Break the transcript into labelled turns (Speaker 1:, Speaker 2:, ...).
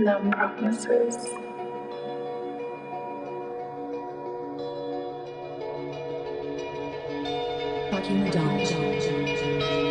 Speaker 1: numb promises.
Speaker 2: Fucking the dog.